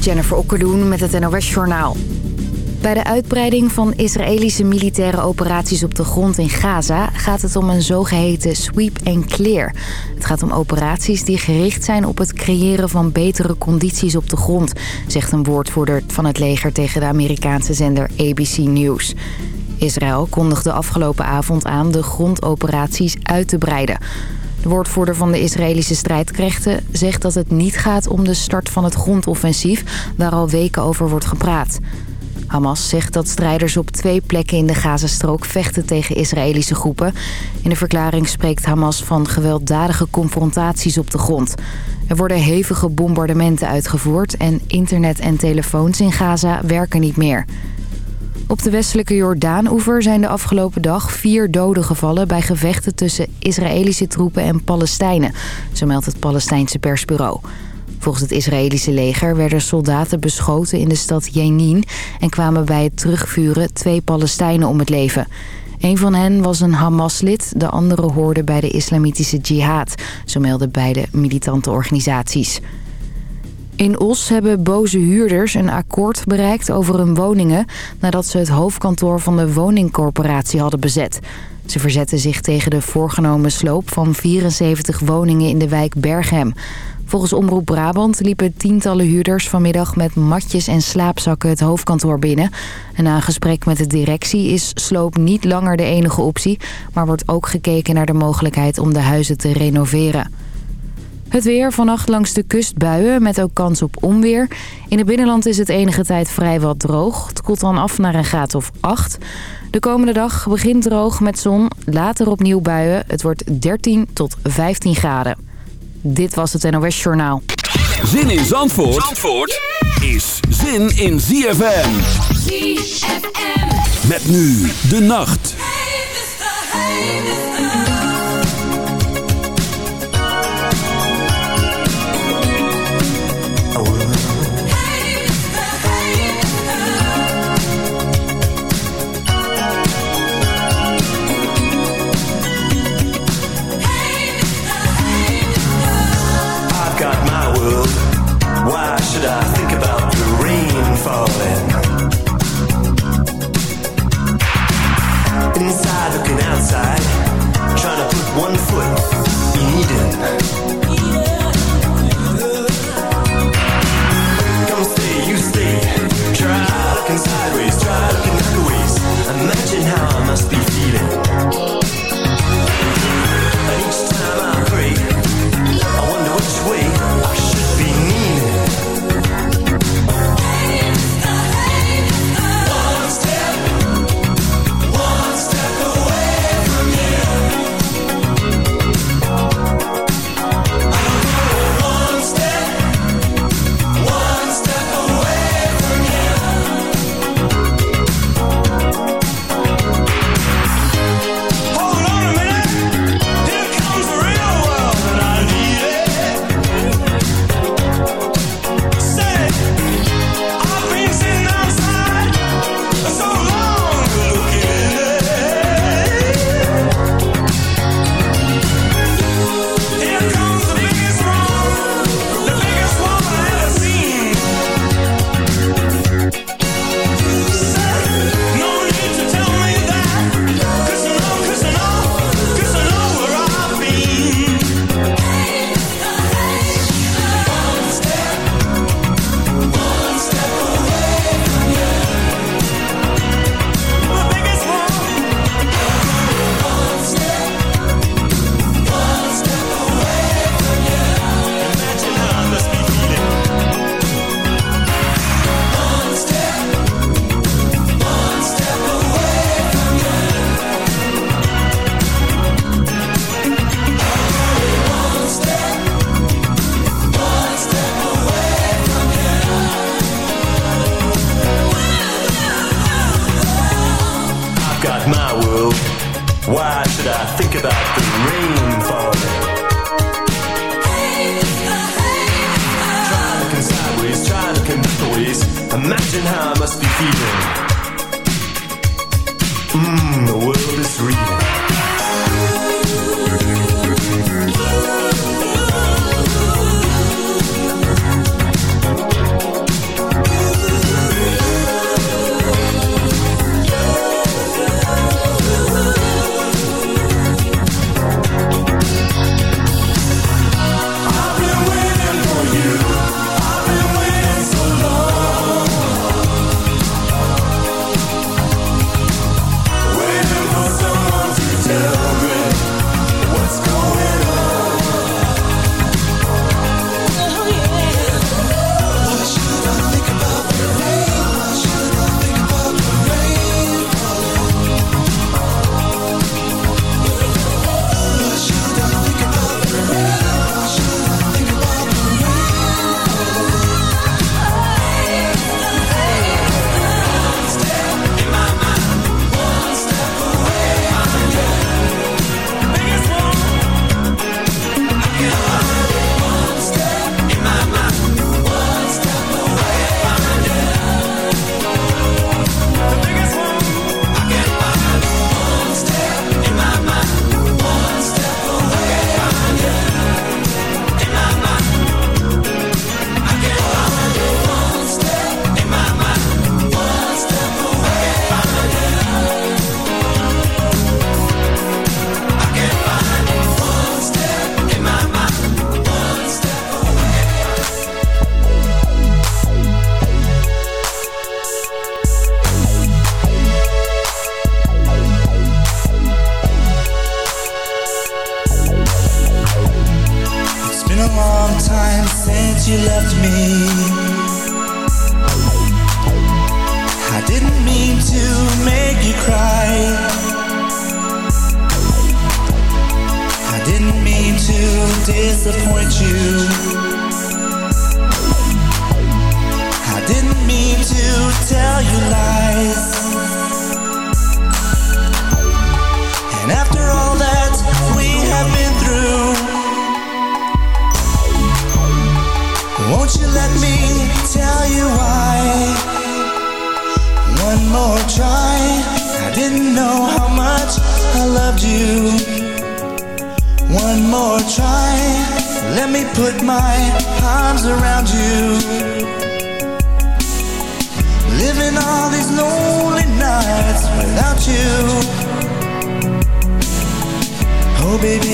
Jennifer Okkeloen met het NOS Journaal. Bij de uitbreiding van Israëlische militaire operaties op de grond in Gaza... gaat het om een zogeheten sweep and clear. Het gaat om operaties die gericht zijn op het creëren van betere condities op de grond... zegt een woordvoerder van het leger tegen de Amerikaanse zender ABC News. Israël kondigde afgelopen avond aan de grondoperaties uit te breiden... De woordvoerder van de Israëlische strijdkrachten zegt dat het niet gaat om de start van het grondoffensief... waar al weken over wordt gepraat. Hamas zegt dat strijders op twee plekken in de Gazastrook vechten tegen Israëlische groepen. In de verklaring spreekt Hamas van gewelddadige confrontaties op de grond. Er worden hevige bombardementen uitgevoerd en internet en telefoons in Gaza werken niet meer. Op de westelijke Jordaan-oever zijn de afgelopen dag vier doden gevallen... bij gevechten tussen Israëlische troepen en Palestijnen. Zo meldt het Palestijnse persbureau. Volgens het Israëlische leger werden soldaten beschoten in de stad Jenin... en kwamen bij het terugvuren twee Palestijnen om het leven. Een van hen was een Hamas-lid, de andere hoorde bij de islamitische jihad. Zo melden beide militante organisaties. In Os hebben boze huurders een akkoord bereikt over hun woningen... nadat ze het hoofdkantoor van de woningcorporatie hadden bezet. Ze verzetten zich tegen de voorgenomen sloop van 74 woningen in de wijk Berghem. Volgens Omroep Brabant liepen tientallen huurders vanmiddag met matjes en slaapzakken het hoofdkantoor binnen. En na een gesprek met de directie is sloop niet langer de enige optie... maar wordt ook gekeken naar de mogelijkheid om de huizen te renoveren. Het weer vannacht langs de kust buien met ook kans op onweer. In het binnenland is het enige tijd vrijwel droog. Het koelt dan af naar een graad of 8. De komende dag begint droog met zon, later opnieuw buien. Het wordt 13 tot 15 graden. Dit was het NOS Journaal. Zin in Zandvoort, Zandvoort is zin in ZFM. ZFM. Met nu de nacht.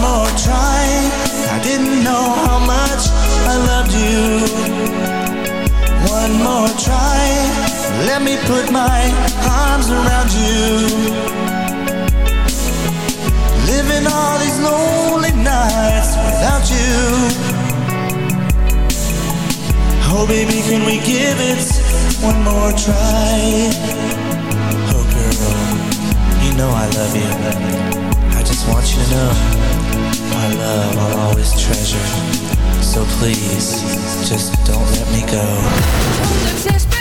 more try. I didn't know how much I loved you. One more try. Let me put my arms around you. Living all these lonely nights without you. Oh baby, can we give it one more try? Oh girl, you know I love you. I just want you to know My love I'll always treasure. So please, just don't let me go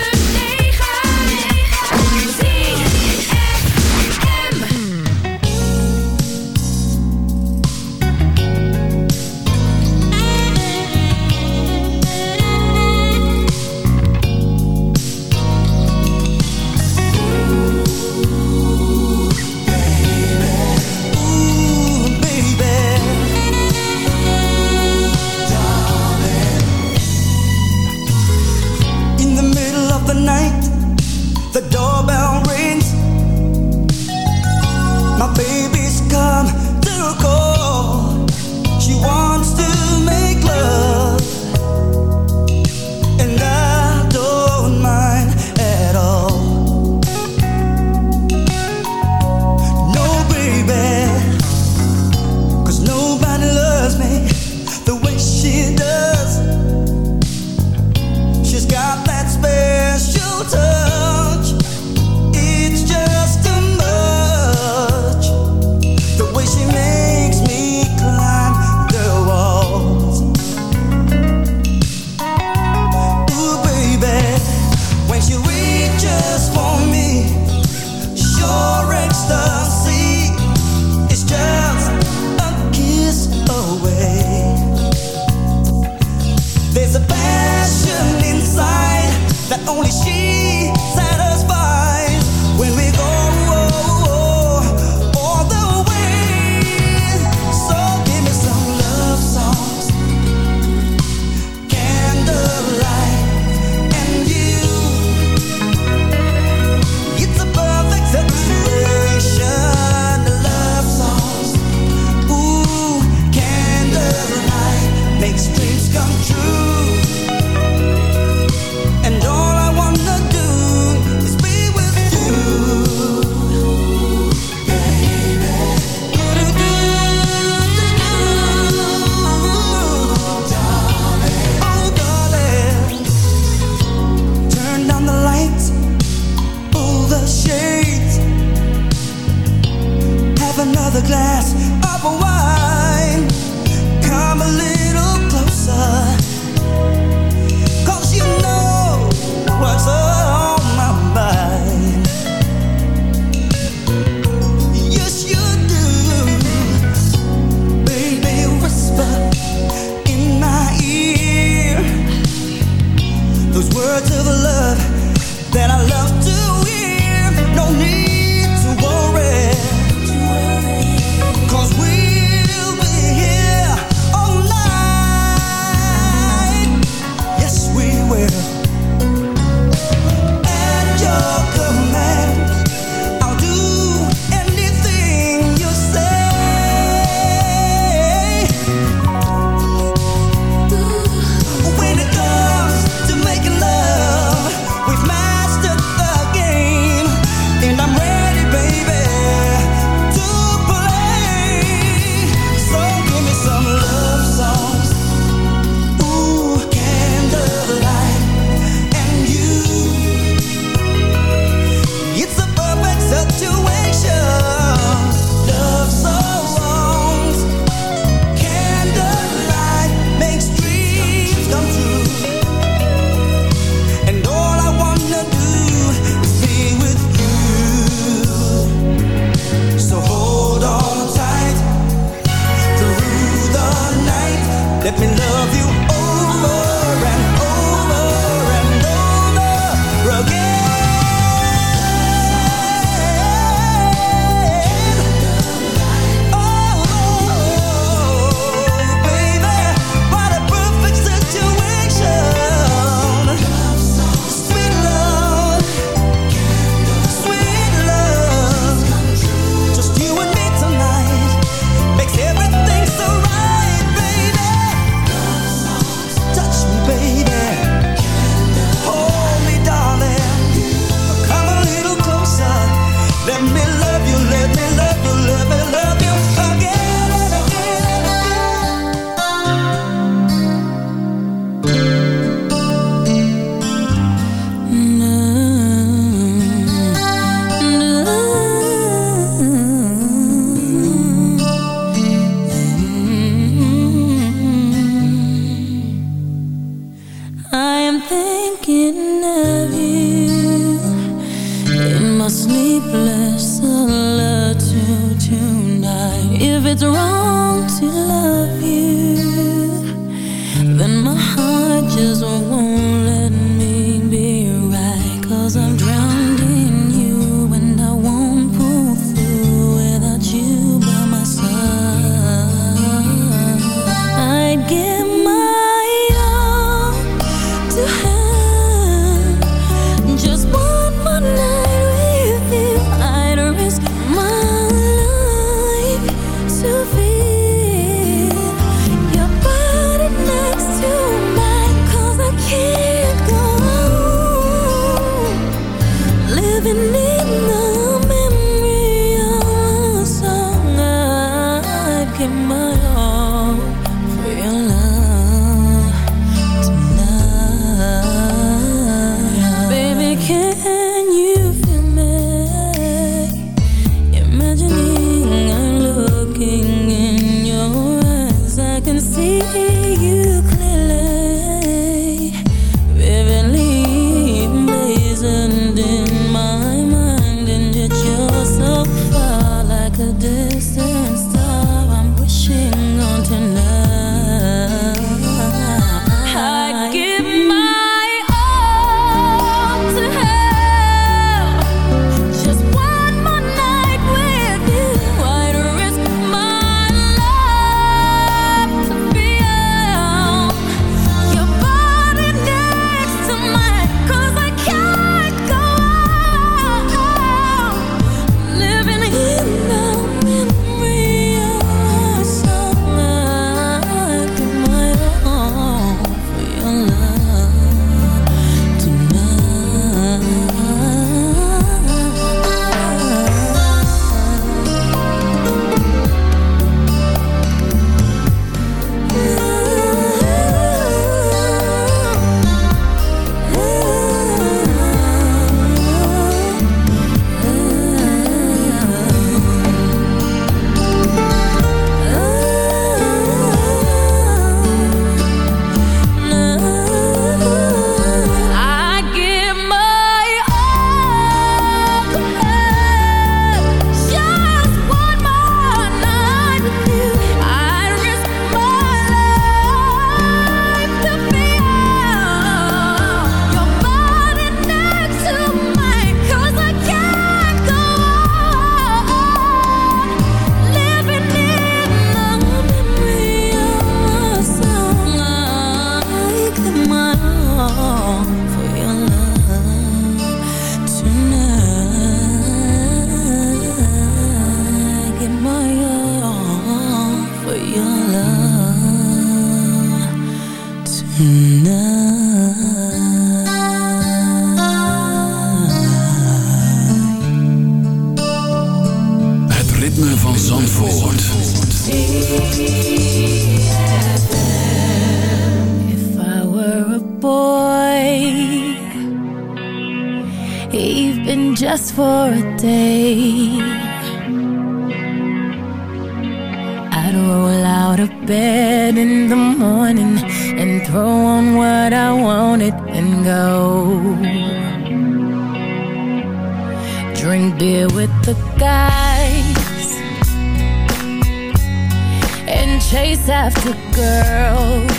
The girls.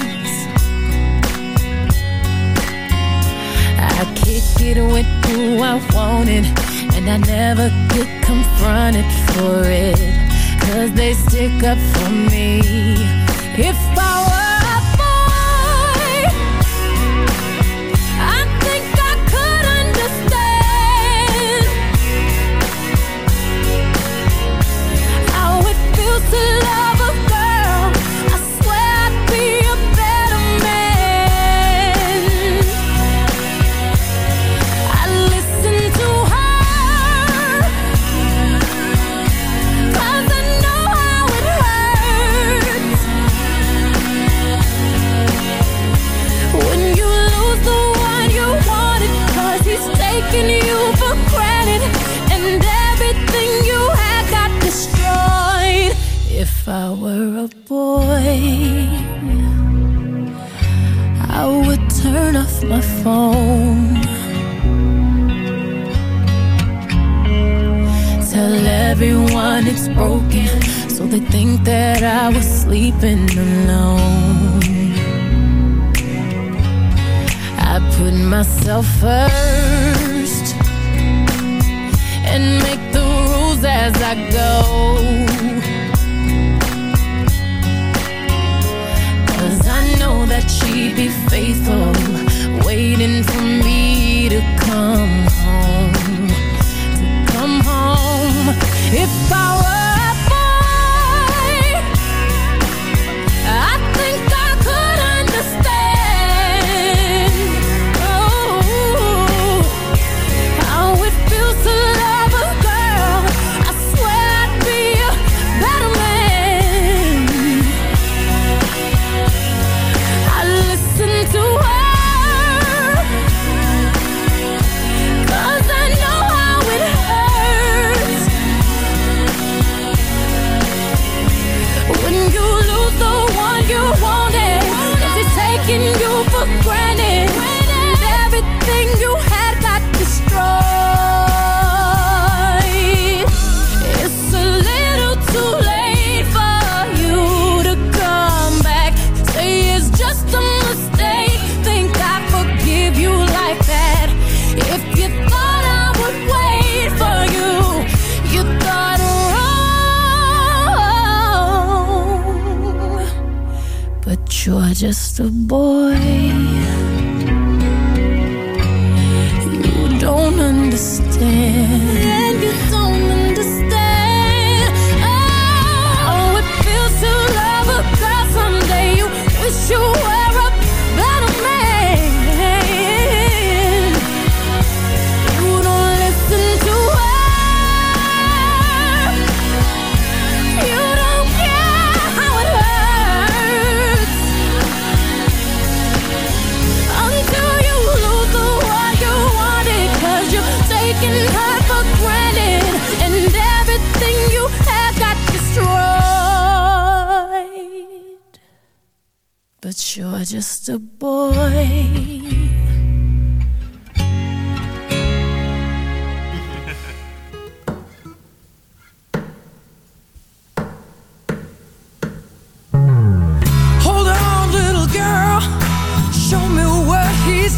I kicked it with who I wanted, and I never get confronted for it. Cause they stick up for me. If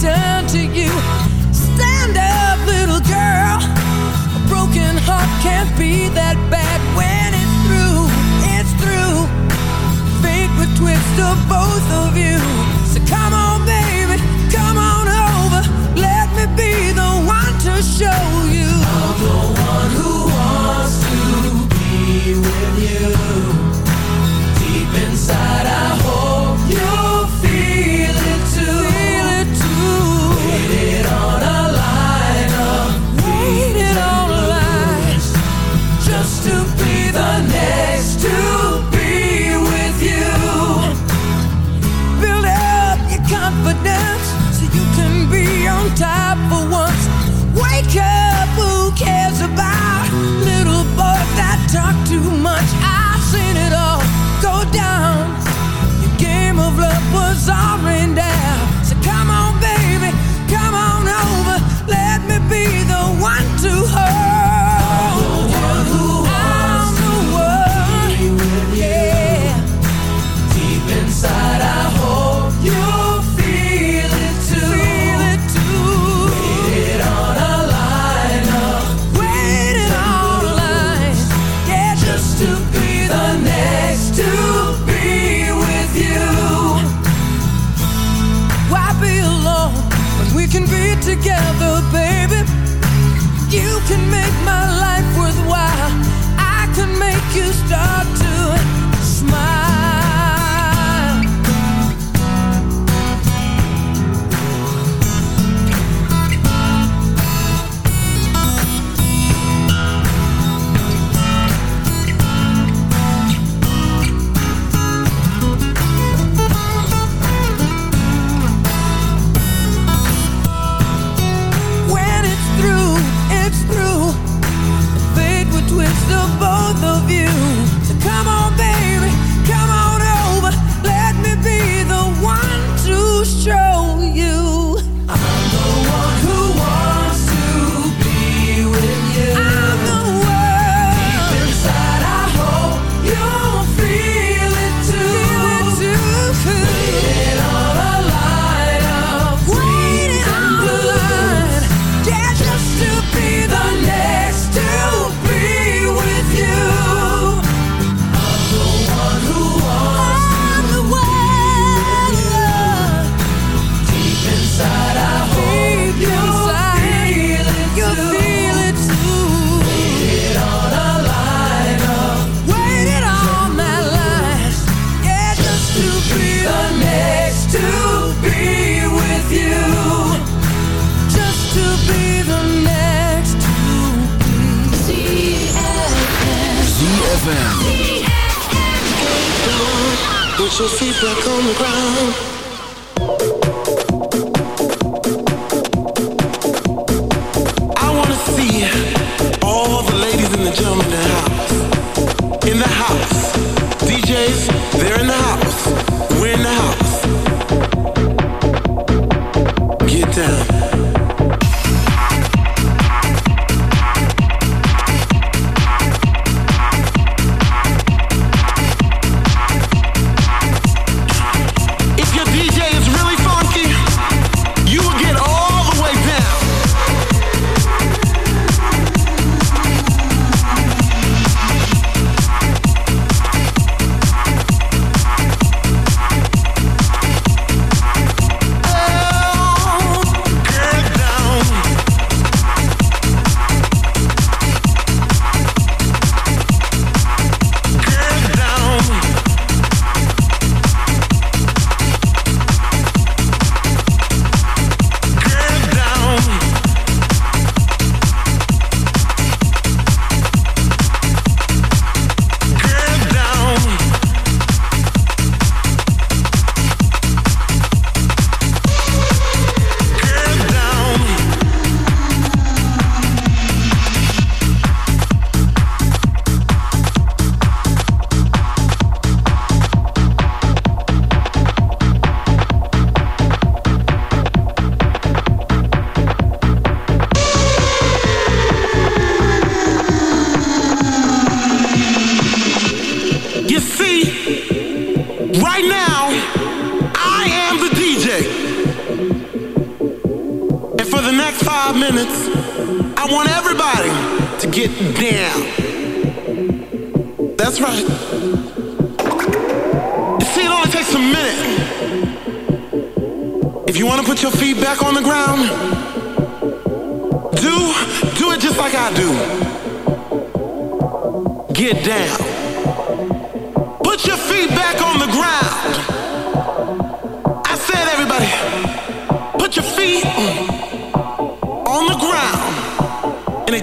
done to you. Stand up, little girl. A broken heart can't be that bad when it's through. It's through. Fate would twist of both of you. So come on.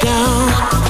down.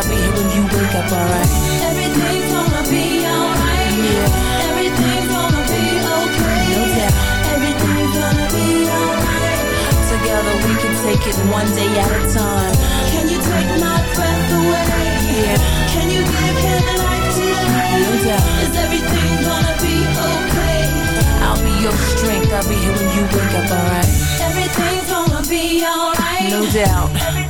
I'll be here when you wake up, alright? Everything's gonna be alright. Yeah. Everything's gonna be okay. No doubt. Everything's gonna be alright. Together we can take it one day at a time. Can you take my breath away? Yeah. Can you give him a life today? No doubt. Is everything gonna be okay? I'll be your strength. I'll be here when you wake up, alright? Everything's gonna be alright. No doubt. Everything's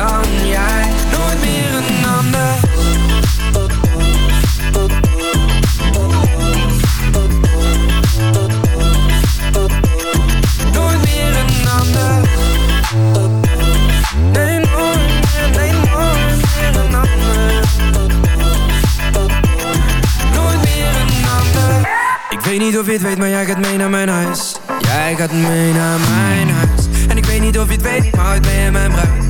Dan jij Nooit meer een ander. Nooit meer een ander. Nee, nooit nee, een Nooit meer een ander. Ik weet niet of je het weet, maar jij gaat mee naar mijn huis. Jij gaat mee naar mijn huis. En ik weet niet of je het weet, maar ooit ben je mijn bruid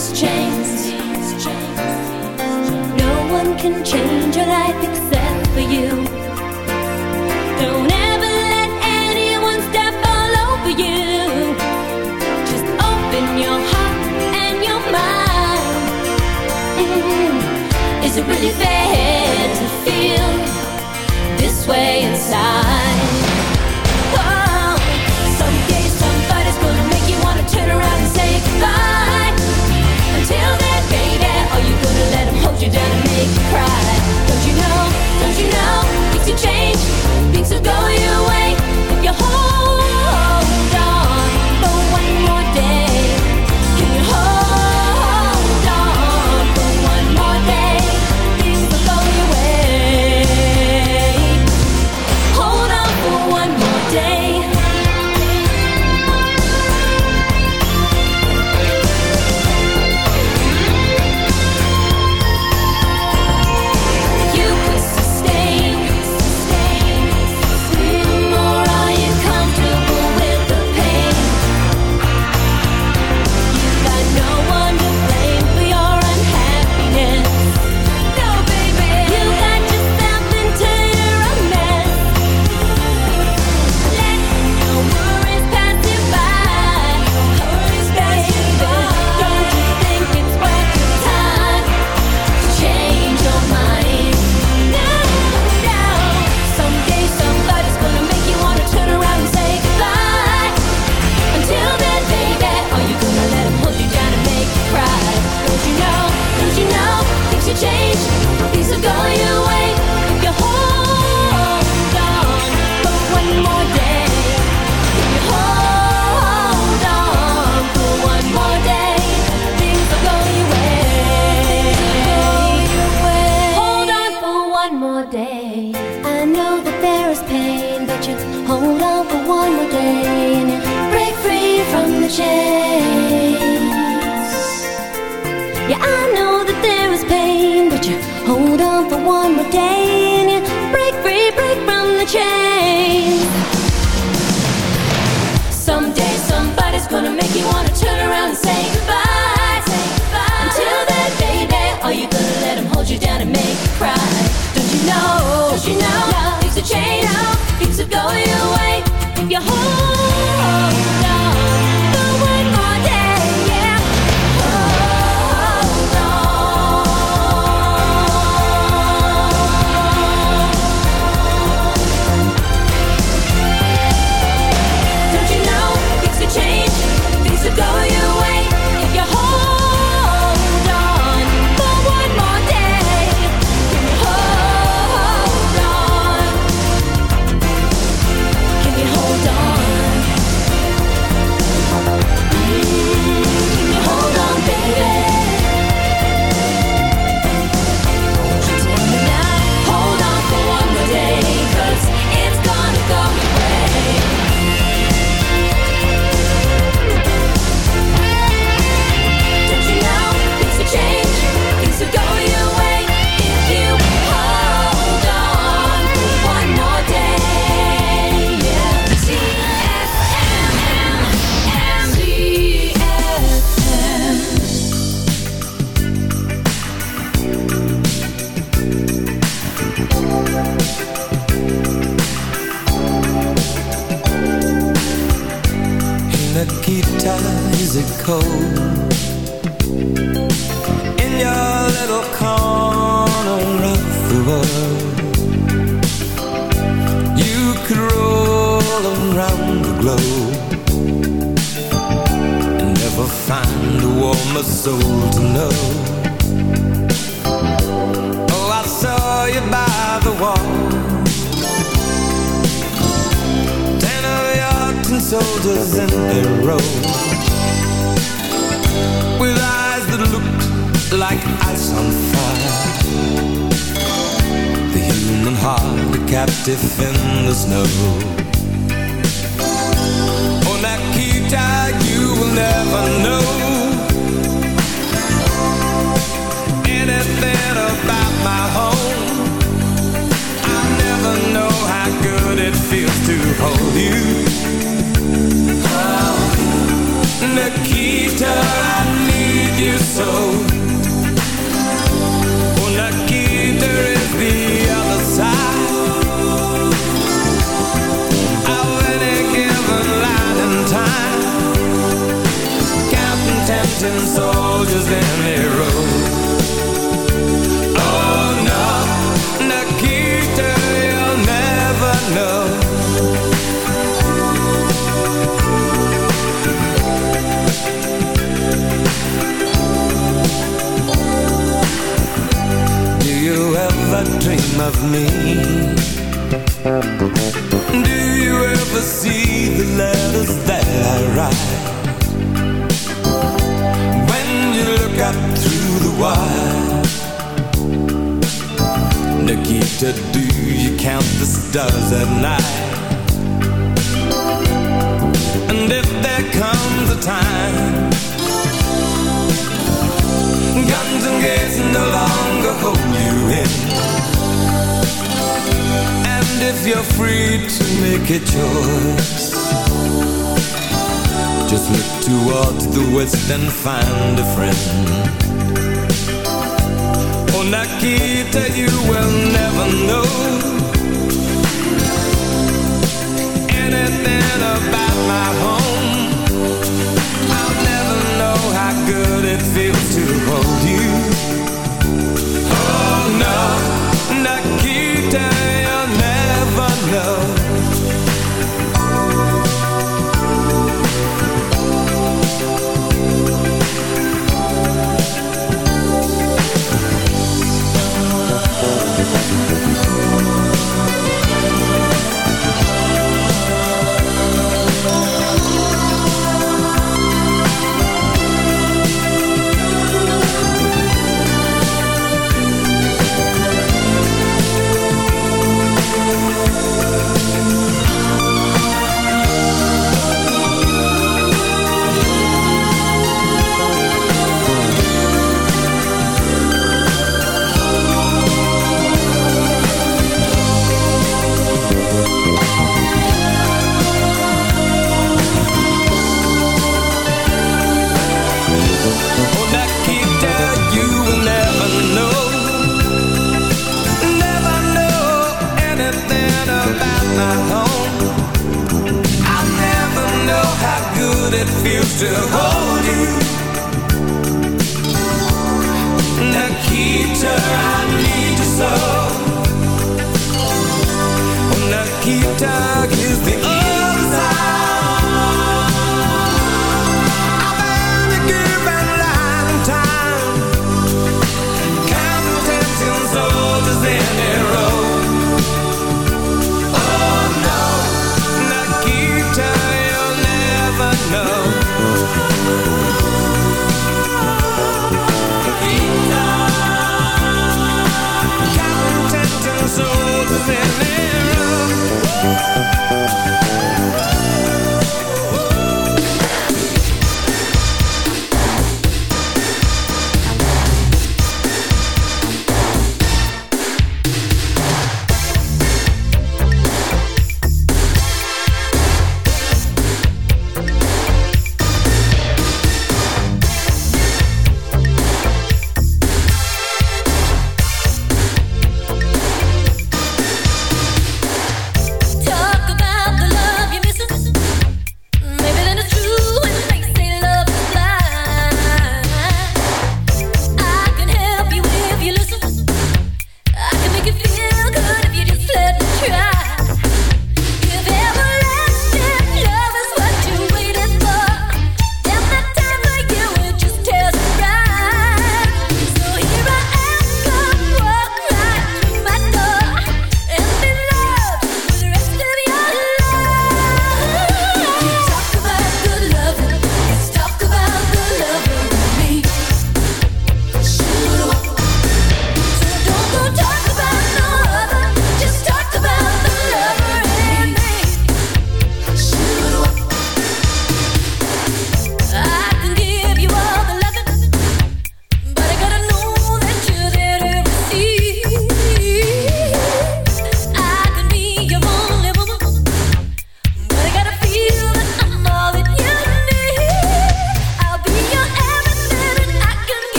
these chains. No one can change your life except for you. Don't ever let anyone step all over you. Just open your heart and your mind. Mm -hmm. Is it really fair? me. a choice. Just look toward the west and find a friend.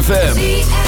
ZFM.